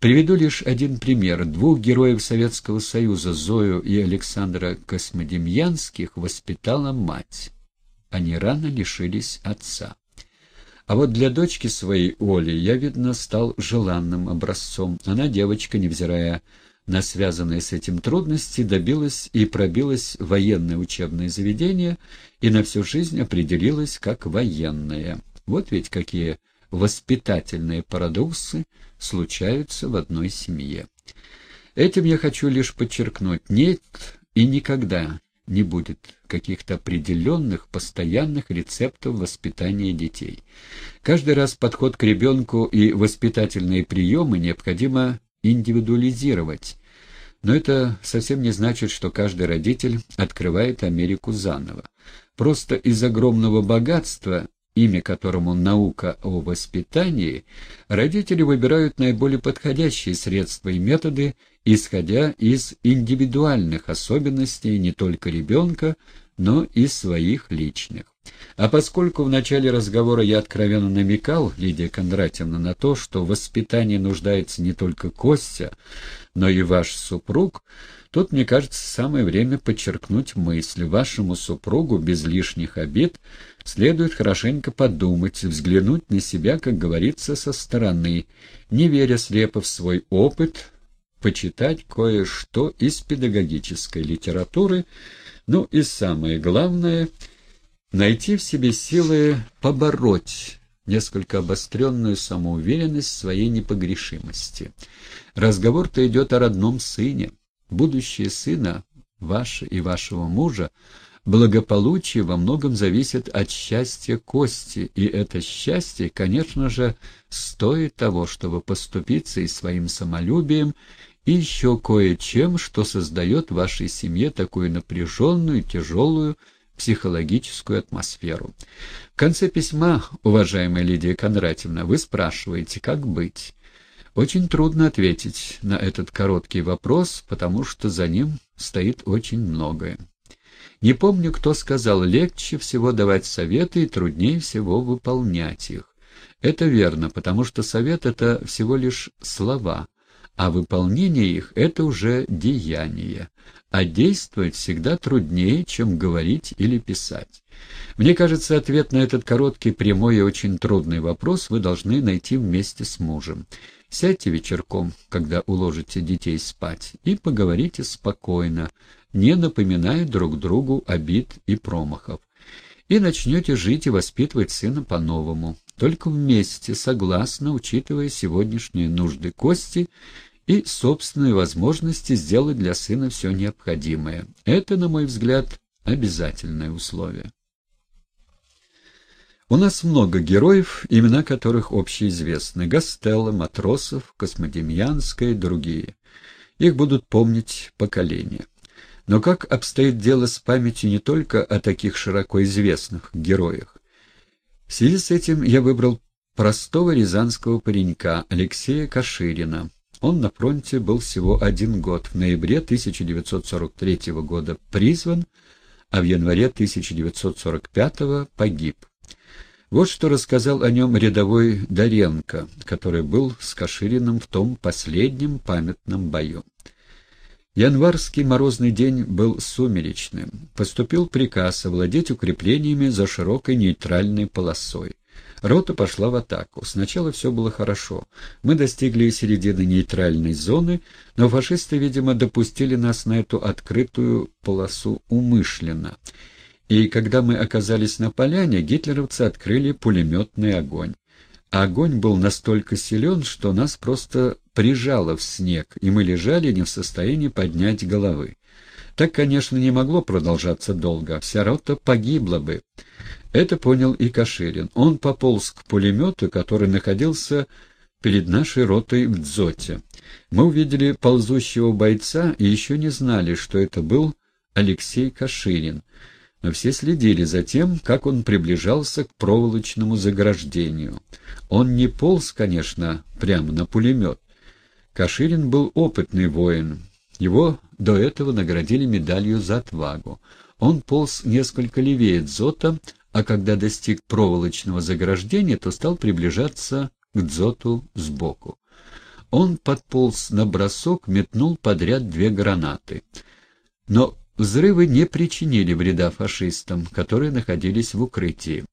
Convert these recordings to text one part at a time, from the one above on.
Приведу лишь один пример. Двух героев Советского Союза, Зою и Александра Космодемьянских, воспитала мать. Они рано лишились отца. А вот для дочки своей Оли я, видно, стал желанным образцом. Она, девочка, невзирая на связанные с этим трудности, добилась и пробилась в военное учебное заведение и на всю жизнь определилась как военная. Вот ведь какие воспитательные парадоксы случаются в одной семье. Этим я хочу лишь подчеркнуть, нет и никогда не будет каких-то определенных, постоянных рецептов воспитания детей. Каждый раз подход к ребенку и воспитательные приемы необходимо индивидуализировать, но это совсем не значит, что каждый родитель открывает Америку заново. Просто из огромного богатства имя которому наука о воспитании, родители выбирают наиболее подходящие средства и методы, исходя из индивидуальных особенностей не только ребенка, но и своих личных. А поскольку в начале разговора я откровенно намекал, Лидия Кондратьевна, на то, что в воспитании нуждается не только Костя, но и ваш супруг, тут, мне кажется, самое время подчеркнуть мысль. Вашему супругу без лишних обид следует хорошенько подумать, взглянуть на себя, как говорится, со стороны, не веря слепо в свой опыт, почитать кое-что из педагогической литературы, ну и самое главное — найти в себе силы побороть несколько обостренную самоуверенность своей непогрешимости. Разговор-то идет о родном сыне. Будущее сына, ваше и вашего мужа, благополучие во многом зависит от счастья Кости, и это счастье, конечно же, стоит того, чтобы поступиться и своим самолюбием, и еще кое-чем, что создает в вашей семье такую напряженную, тяжелую, психологическую атмосферу. В конце письма, уважаемая Лидия Кондратьевна, вы спрашиваете, как быть. Очень трудно ответить на этот короткий вопрос, потому что за ним стоит очень многое. Не помню, кто сказал, легче всего давать советы и труднее всего выполнять их. Это верно, потому что совет — это всего лишь слова, а выполнение их — это уже деяние а действовать всегда труднее, чем говорить или писать. Мне кажется, ответ на этот короткий, прямой и очень трудный вопрос вы должны найти вместе с мужем. Сядьте вечерком, когда уложите детей спать, и поговорите спокойно, не напоминая друг другу обид и промахов. И начнете жить и воспитывать сына по-новому, только вместе, согласно, учитывая сегодняшние нужды Кости и собственные возможности сделать для сына все необходимое. Это, на мой взгляд, обязательное условие. У нас много героев, имена которых общеизвестны. Гастелло, Матросов, Космодемьянская и другие. Их будут помнить поколения. Но как обстоит дело с памятью не только о таких широко известных героях? В связи с этим я выбрал простого рязанского паренька Алексея Каширина, он на фронте был всего один год. В ноябре 1943 года призван, а в январе 1945 погиб. Вот что рассказал о нем рядовой Доренко, который был с Кашириным в том последнем памятном бою. Январский морозный день был сумеречным. Поступил приказ овладеть укреплениями за широкой нейтральной полосой. Рота пошла в атаку. Сначала все было хорошо. Мы достигли середины нейтральной зоны, но фашисты, видимо, допустили нас на эту открытую полосу умышленно. И когда мы оказались на поляне, гитлеровцы открыли пулеметный огонь. А огонь был настолько силен, что нас просто прижало в снег, и мы лежали не в состоянии поднять головы. Так, конечно, не могло продолжаться долго, вся рота погибла бы. Это понял и Каширин. Он пополз к пулемету, который находился перед нашей ротой в дзоте. Мы увидели ползущего бойца и еще не знали, что это был Алексей Каширин, но все следили за тем, как он приближался к проволочному заграждению. Он не полз, конечно, прямо на пулемет. Каширин был опытный воин. Его до этого наградили медалью за отвагу. Он полз несколько левее дзота, а когда достиг проволочного заграждения, то стал приближаться к дзоту сбоку. Он подполз на бросок, метнул подряд две гранаты. Но взрывы не причинили вреда фашистам, которые находились в укрытии.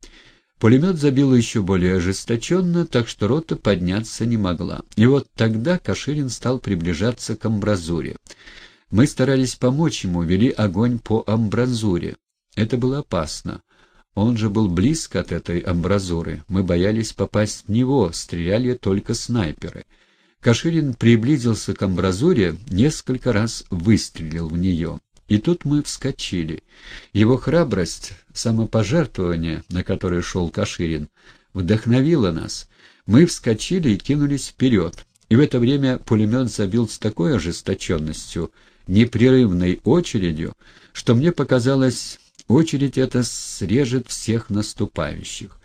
Пулемет забил еще более ожесточенно, так что рота подняться не могла. И вот тогда Каширин стал приближаться к амбразуре. Мы старались помочь ему, вели огонь по амбразуре. Это было опасно. Он же был близко от этой амбразуры. Мы боялись попасть в него, стреляли только снайперы. Каширин приблизился к амбразуре, несколько раз выстрелил в нее. И тут мы вскочили. Его храбрость, самопожертвование, на которое шел Каширин, вдохновило нас. Мы вскочили и кинулись вперед. И в это время пулемет забил с такой ожесточенностью, непрерывной очередью, что мне показалось, очередь эта срежет всех наступающих.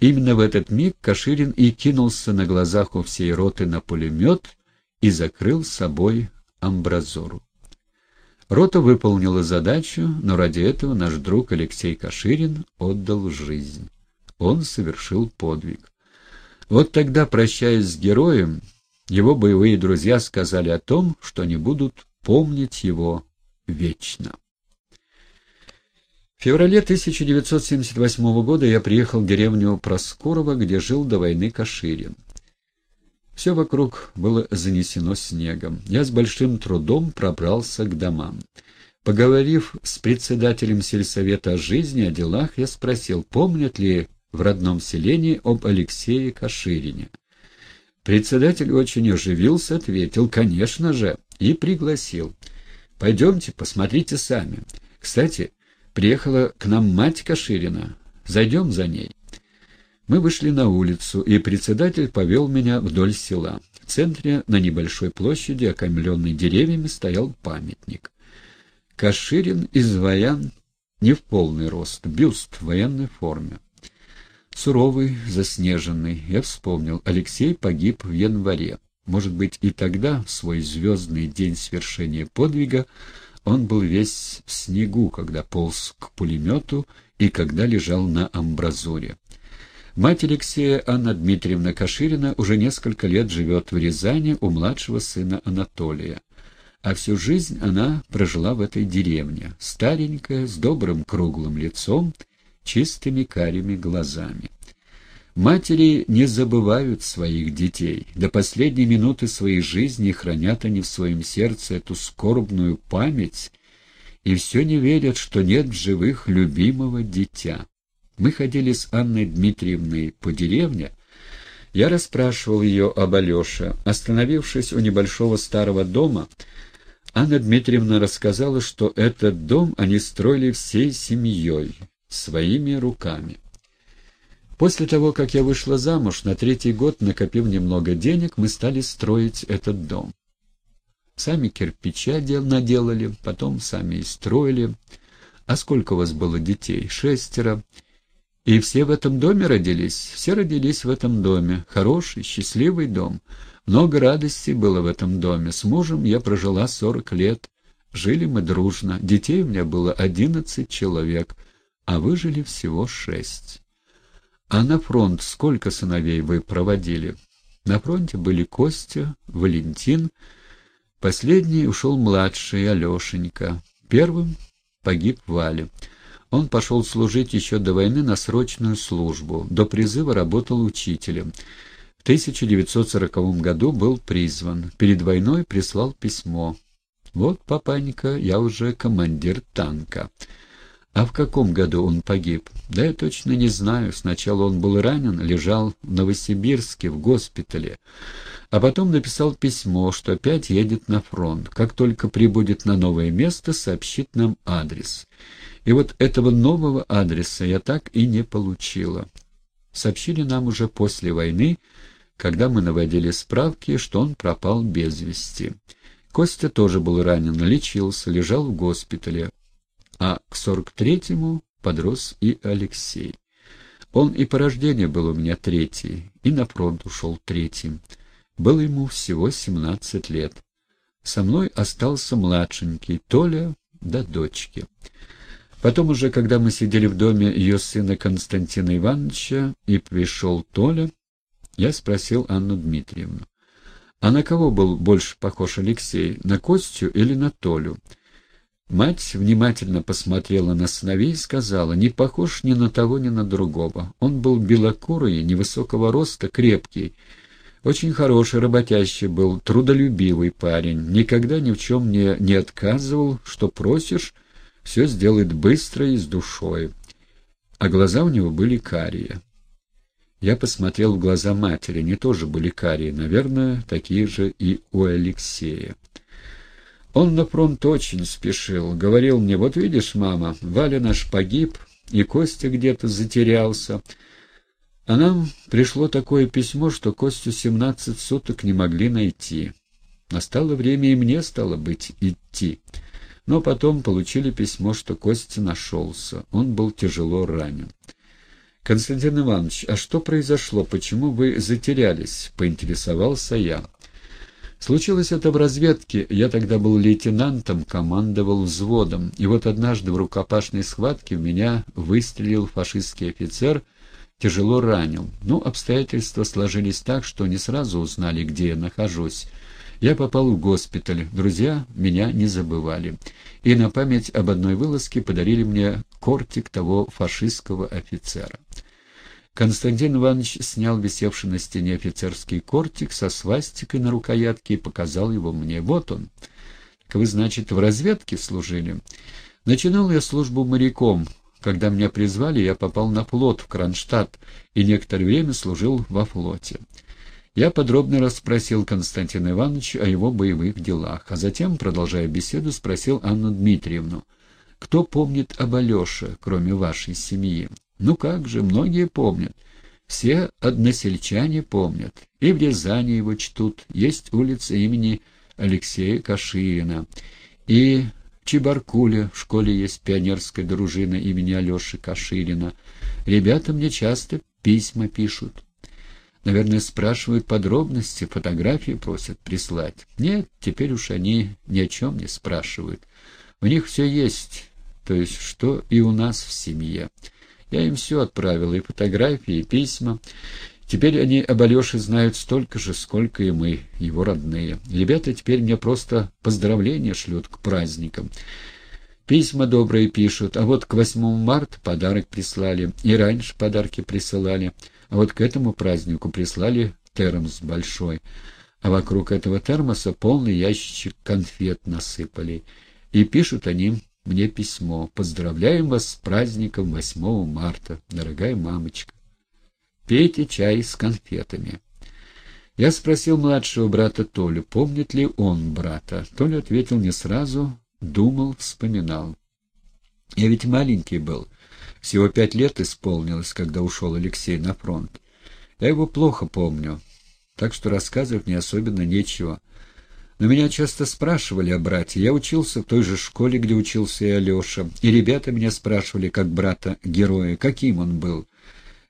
Именно в этот миг Каширин и кинулся на глазах у всей роты на пулемет и закрыл собой амбразору. Рота выполнила задачу, но ради этого наш друг Алексей Каширин отдал жизнь. Он совершил подвиг. Вот тогда, прощаясь с героем, его боевые друзья сказали о том, что они будут помнить его вечно. В феврале 1978 года я приехал в деревню Проскурова, где жил до войны Каширин. Все вокруг было занесено снегом. Я с большим трудом пробрался к домам. Поговорив с председателем сельсовета о жизни, о делах, я спросил, помнят ли в родном селении об Алексее Каширине. Председатель очень оживился, ответил, конечно же, и пригласил. «Пойдемте, посмотрите сами. Кстати, приехала к нам мать Каширина. Зайдем за ней». Мы вышли на улицу, и председатель повел меня вдоль села. В центре, на небольшой площади, окаймленной деревьями, стоял памятник. Каширин изваян не в полный рост, бюст в военной форме. Суровый, заснеженный. Я вспомнил, Алексей погиб в январе. Может быть, и тогда, в свой звездный день свершения подвига, он был весь в снегу, когда полз к пулемету и когда лежал на амбразуре. Мать Алексея, Анна Дмитриевна Каширина, уже несколько лет живет в Рязани у младшего сына Анатолия. А всю жизнь она прожила в этой деревне, старенькая, с добрым круглым лицом, чистыми карими глазами. Матери не забывают своих детей. До последней минуты своей жизни хранят они в своем сердце эту скорбную память и все не верят, что нет в живых любимого дитя. Мы ходили с Анной Дмитриевной по деревне. Я расспрашивал ее об Алёше. Остановившись у небольшого старого дома, Анна Дмитриевна рассказала, что этот дом они строили всей семьей, своими руками. После того, как я вышла замуж, на третий год, накопив немного денег, мы стали строить этот дом. Сами кирпича наделали, потом сами и строили. А сколько у вас было детей? Шестеро. И все в этом доме родились, все родились в этом доме. Хороший, счастливый дом. Много радости было в этом доме. С мужем я прожила сорок лет. Жили мы дружно. Детей у меня было одиннадцать человек, а выжили всего шесть. А на фронт сколько сыновей вы проводили? На фронте были Костя, Валентин. Последний ушел младший, Алешенька. Первым погиб Валя. Он пошел служить еще до войны на срочную службу. До призыва работал учителем. В 1940 году был призван. Перед войной прислал письмо. «Вот, папанька, я уже командир танка». А в каком году он погиб? Да я точно не знаю. Сначала он был ранен, лежал в Новосибирске, в госпитале. А потом написал письмо, что опять едет на фронт. Как только прибудет на новое место, сообщит нам адрес. И вот этого нового адреса я так и не получила. Сообщили нам уже после войны, когда мы наводили справки, что он пропал без вести. Костя тоже был ранен, лечился, лежал в госпитале. А к сорок третьему подрос и Алексей. Он и по рождению был у меня третий, и на фронт ушел третьим. Было ему всего семнадцать лет. Со мной остался младшенький, Толя до дочки. Потом уже, когда мы сидели в доме ее сына Константина Ивановича, и пришел Толя, я спросил Анну Дмитриевну. А на кого был больше похож Алексей, на Костю или на Толю? Мать внимательно посмотрела на сыновей и сказала, не похож ни на того, ни на другого. Он был белокурый, невысокого роста, крепкий. Очень хороший, работящий был, трудолюбивый парень. Никогда ни в чем мне не отказывал, что просишь, все сделает быстро и с душой. А глаза у него были карие. Я посмотрел в глаза матери, они тоже были карие, наверное, такие же и у Алексея. Он на фронт очень спешил. Говорил мне, вот видишь, мама, Валя наш погиб, и Костя где-то затерялся. А нам пришло такое письмо, что Костю семнадцать суток не могли найти. Настало время и мне, стало быть, идти. Но потом получили письмо, что Костя нашелся. Он был тяжело ранен. «Константин Иванович, а что произошло? Почему вы затерялись?» — поинтересовался я. Случилось это в разведке. Я тогда был лейтенантом, командовал взводом. И вот однажды в рукопашной схватке в меня выстрелил фашистский офицер, тяжело ранил. Ну, обстоятельства сложились так, что не сразу узнали, где я нахожусь. Я попал в госпиталь. Друзья меня не забывали. И на память об одной вылазке подарили мне кортик того фашистского офицера. Константин Иванович снял висевший на стене офицерский кортик со свастикой на рукоятке и показал его мне. Вот он. Так вы, значит, в разведке служили? Начинал я службу моряком. Когда меня призвали, я попал на флот в Кронштадт и некоторое время служил во флоте. Я подробно расспросил Константина Ивановича о его боевых делах, а затем, продолжая беседу, спросил Анну Дмитриевну, кто помнит об Алёше, кроме вашей семьи? Ну как же, многие помнят. Все односельчане помнят. И в Рязани его чтут. Есть улица имени Алексея Каширина. И в Чебаркуле в школе есть пионерская дружина имени Алеши Каширина. Ребята мне часто письма пишут. Наверное, спрашивают подробности, фотографии просят прислать. Нет, теперь уж они ни о чем не спрашивают. У них все есть, то есть что и у нас в семье. Я им все отправил, и фотографии, и письма. Теперь они об Алёше знают столько же, сколько и мы, его родные. Ребята теперь мне просто поздравления шлют к праздникам. Письма добрые пишут, а вот к 8 марта подарок прислали, и раньше подарки присылали, а вот к этому празднику прислали термос большой, а вокруг этого термоса полный ящичек конфет насыпали. И пишут они мне письмо. Поздравляем вас с праздником 8 марта, дорогая мамочка. Пейте чай с конфетами. Я спросил младшего брата Толю, помнит ли он брата. Толя ответил не сразу, думал, вспоминал. Я ведь маленький был. Всего пять лет исполнилось, когда ушел Алексей на фронт. Я его плохо помню, так что рассказывать мне особенно нечего. Но меня часто спрашивали о брате. Я учился в той же школе, где учился и Алеша. И ребята меня спрашивали, как брата-героя, каким он был.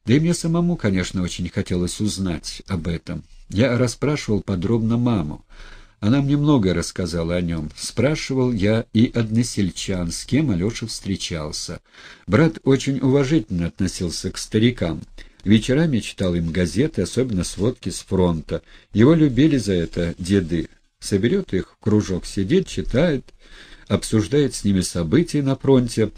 Да и мне самому, конечно, очень хотелось узнать об этом. Я расспрашивал подробно маму. Она мне многое рассказала о нем. Спрашивал я и односельчан, с кем Алеша встречался. Брат очень уважительно относился к старикам. Вечерами читал им газеты, особенно сводки с фронта. Его любили за это деды соберет их в кружок, сидит, читает, обсуждает с ними события на фронте.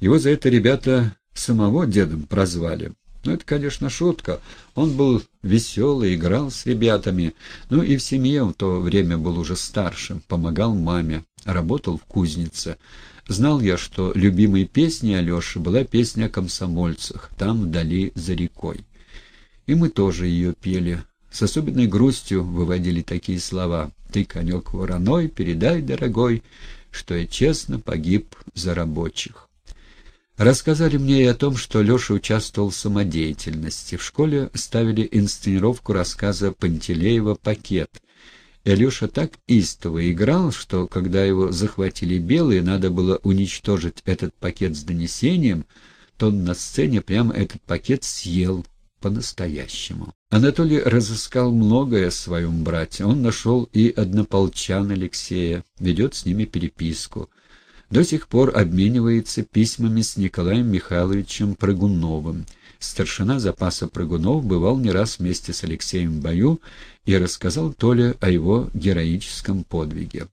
Его за это ребята самого дедом прозвали. Ну, это, конечно, шутка. Он был веселый, играл с ребятами. Ну, и в семье в то время был уже старшим, помогал маме, работал в кузнице. Знал я, что любимой песней Алеши была песня о комсомольцах, там, вдали, за рекой. И мы тоже ее пели. С особенной грустью выводили такие слова «Ты, конек вороной, передай, дорогой, что я честно погиб за рабочих». Рассказали мне и о том, что Леша участвовал в самодеятельности. В школе ставили инсценировку рассказа Пантелеева «Пакет». И Алеша так истово играл, что, когда его захватили белые, надо было уничтожить этот пакет с донесением, то он на сцене прямо этот пакет съел по-настоящему. Анатолий разыскал многое о своем брате. Он нашел и однополчан Алексея, ведет с ними переписку. До сих пор обменивается письмами с Николаем Михайловичем Прыгуновым. старшина запаса прыгунов, бывал не раз вместе с Алексеем в бою и рассказал Толе о его героическом подвиге.